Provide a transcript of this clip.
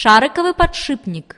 шариковый подшипник.